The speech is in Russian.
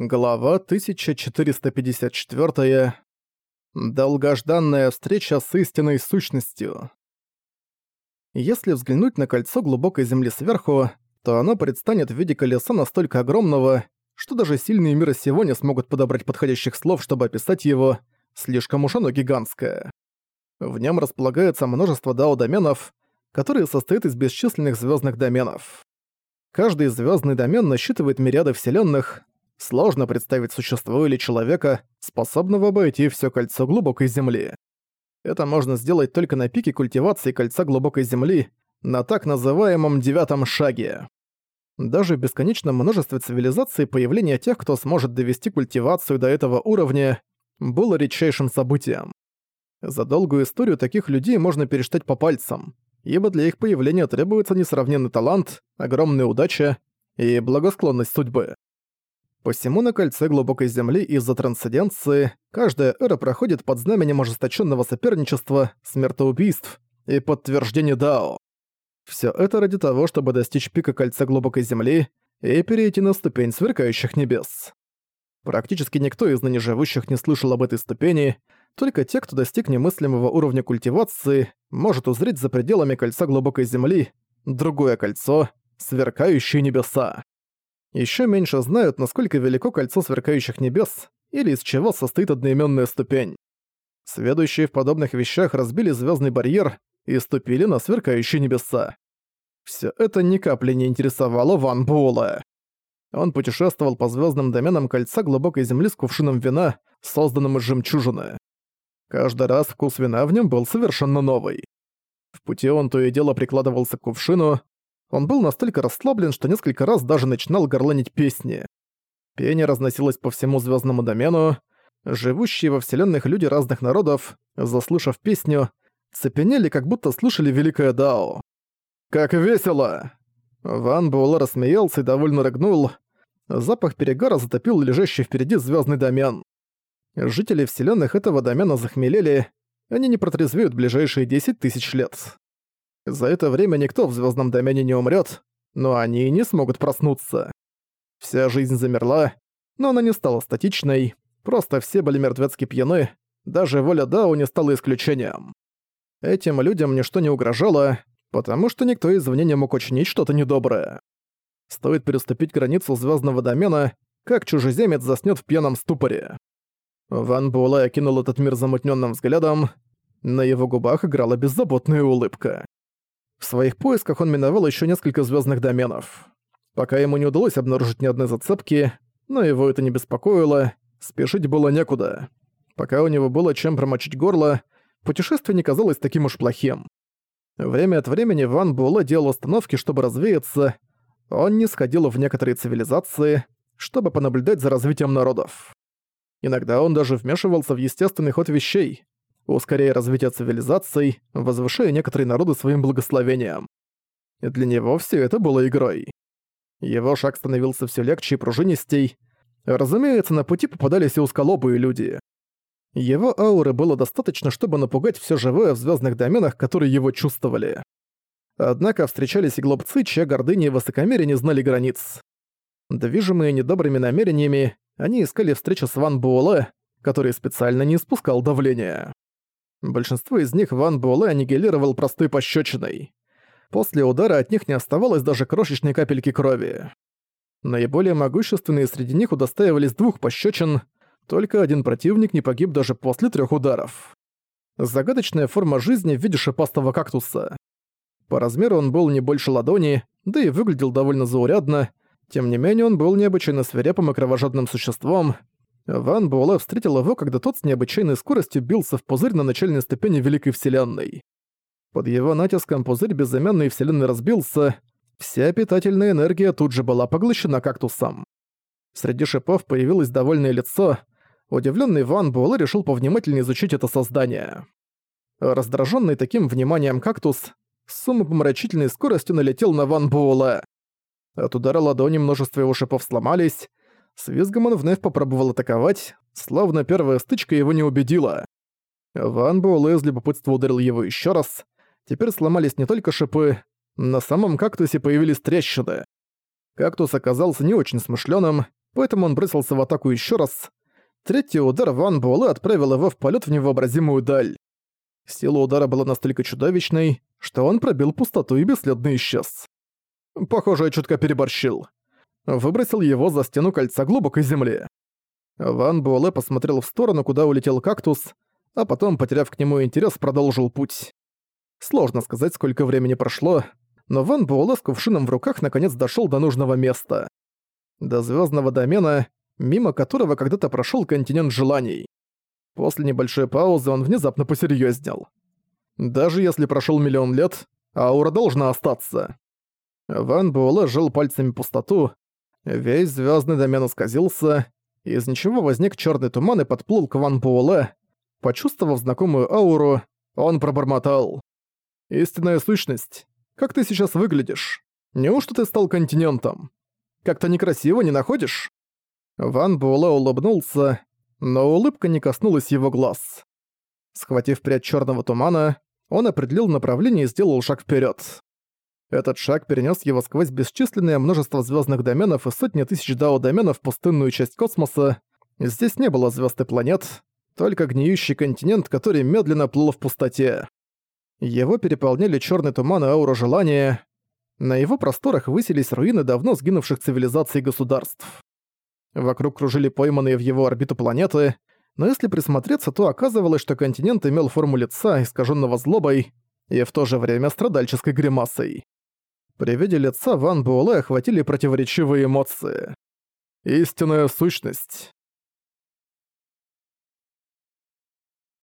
Глава 1454. Долгожданная встреча с истинной сущностью. Если взглянуть на кольцо глубокой земли сверху, то оно предстанет в виде колеса настолько огромного, что даже сильные мира сего не смогут подобрать подходящих слов, чтобы описать его, слишком уж оно гигантское. В нем располагается множество дао-доменов, которые состоят из бесчисленных звездных доменов. Каждый звездный домен насчитывает мириады вселенных, Сложно представить существо или человека, способного обойти все кольцо глубокой земли. Это можно сделать только на пике культивации кольца глубокой земли, на так называемом девятом шаге. Даже в бесконечном множестве цивилизаций появление тех, кто сможет довести культивацию до этого уровня, было редчайшим событием. За долгую историю таких людей можно пересчитать по пальцам, ибо для их появления требуется несравненный талант, огромная удача и благосклонность судьбы. Посему на кольце глубокой земли из-за трансценденции каждая эра проходит под знаменем ожесточенного соперничества, смертоубийств и подтверждения Дао. Все это ради того, чтобы достичь пика кольца глубокой земли и перейти на ступень сверкающих небес. Практически никто из ныне живущих не слышал об этой ступени, только те, кто достиг немыслимого уровня культивации, может узреть за пределами кольца глубокой земли другое кольцо — сверкающие небеса. Еще меньше знают, насколько велико кольцо сверкающих небес или из чего состоит одноименная ступень. Сведущие в подобных вещах разбили звездный барьер и ступили на сверкающие небеса. Все это ни капли не интересовало Ван Буэлла. Он путешествовал по звездным доменам кольца глубокой земли с кувшином вина, созданным из жемчужины. Каждый раз вкус вина в нем был совершенно новый. В пути он то и дело прикладывался к кувшину, он был настолько расслаблен, что несколько раз даже начинал горланить песни. Пение разносилось по всему звездному домену. Живущие во вселенных люди разных народов, заслышав песню, цепенели, как будто слышали Великое Дао. «Как весело!» Ван Буэлэ рассмеялся и довольно рыгнул. Запах перегара затопил лежащий впереди звездный домен. Жители вселенных этого домена захмелели, они не протрезвеют ближайшие 10 тысяч лет. За это время никто в звездном домене не умрет, но они и не смогут проснуться. Вся жизнь замерла, но она не стала статичной, просто все были мертвецки пьяны, даже воля Дао не стала исключением. Этим людям ничто не угрожало, потому что никто извне не мог учинить что-то недоброе. Стоит переступить границу звездного домена, как чужеземец заснёт в пьяном ступоре. Ван Буэлэ окинул этот мир замутненным взглядом, на его губах играла беззаботная улыбка. В своих поисках он миновал еще несколько звездных доменов. Пока ему не удалось обнаружить ни одной зацепки, но его это не беспокоило, спешить было некуда. Пока у него было чем промочить горло, путешествие не казалось таким уж плохим. Время от времени Ван Буэлэ делал остановки, чтобы развеяться. Он не сходил в некоторые цивилизации, чтобы понаблюдать за развитием народов. Иногда он даже вмешивался в естественный ход вещей, ускоряя развитие цивилизаций, возвышая некоторые народы своим благословением. И для него все это было игрой. Его шаг становился все легче и пружинистей. Разумеется, на пути попадались и узколобые люди. Его ауры было достаточно, чтобы напугать все живое в звездных доменах, которые его чувствовали. Однако встречались и глупцы, чья гордыня и высокомерие не знали границ. Движимые недобрыми намерениями, они искали встречу с Ван Буэлэ, который специально не испускал давления. Большинство из них Ван Буэлэ аннигилировал простой пощечиной. После удара от них не оставалось даже крошечной капельки крови. Наиболее могущественные среди них удостаивались двух пощечин, только один противник не погиб даже после трех ударов. Загадочная форма жизни в виде шипастого кактуса. По размеру он был не больше ладони, да и выглядел довольно заурядно, тем не менее он был необычайно свирепым и кровожадным существом, Ван Буэлэ встретил его, когда тот с необычайной скоростью бился в пузырь на начальной ступени Великой Вселенной. Под его натиском пузырь безымянной Вселенной разбился, вся питательная энергия тут же была поглощена кактусом. Среди шипов появилось довольное лицо, удивленный Ван Буэлэ решил повнимательнее изучить это создание. Раздраженный таким вниманием кактус с умопомрачительной скоростью налетел на Ван Буэлэ. От удара ладони множество его шипов сломались, с визгом он вновь попробовал атаковать, словно первая стычка его не убедила. Ван Буэлэ из любопытства ударил его еще раз. Теперь сломались не только шипы, на самом кактусе появились трещины. Кактус оказался не очень смышленым, поэтому он бросился в атаку еще раз. Третий удар Ван Буэлэ отправил его в полет в невообразимую даль. Сила удара была настолько чудовищной, что он пробил пустоту и бесследно исчез. Похоже, я чутко переборщил. Выбросил его за стену кольца глубокой земли. Ван Буэлэ посмотрел в сторону, куда улетел кактус, а потом, потеряв к нему интерес, продолжил путь. Сложно сказать, сколько времени прошло, но Ван Буэлэ с кувшином в руках наконец дошёл до нужного места. До звёздного домена, мимо которого когда-то прошёл континент желаний. После небольшой паузы он внезапно посерьёзнел. Даже если прошёл миллион лет, аура должна остаться. Ван Буэлэ сжал пальцами пустоту, весь звёздный домен исказился, из ничего возник чёрный туман и подплыл к Ван Буэлэ. Почувствовав знакомую ауру, он пробормотал. «Истинная сущность, как ты сейчас выглядишь? Неужто ты стал континентом? Как-то некрасиво, не находишь?» Ван Буэлэ улыбнулся, но улыбка не коснулась его глаз. Схватив прядь черного тумана, он определил направление и сделал шаг вперед. Этот шаг перенес его сквозь бесчисленное множество звездных доменов и сотни тысяч дао-доменов в пустынную часть космоса. Здесь не было звезд и планет, только гниющий континент, который медленно плыл в пустоте. Его переполняли черный туман и аура желания. На его просторах высились руины давно сгинувших цивилизаций и государств. Вокруг кружили пойманные в его орбиту планеты, но если присмотреться, то оказывалось, что континент имел форму лица, искаженного злобой, и в то же время страдальческой гримасой. При виде лица Ван Буэлэ охватили противоречивые эмоции. «Истинная сущность».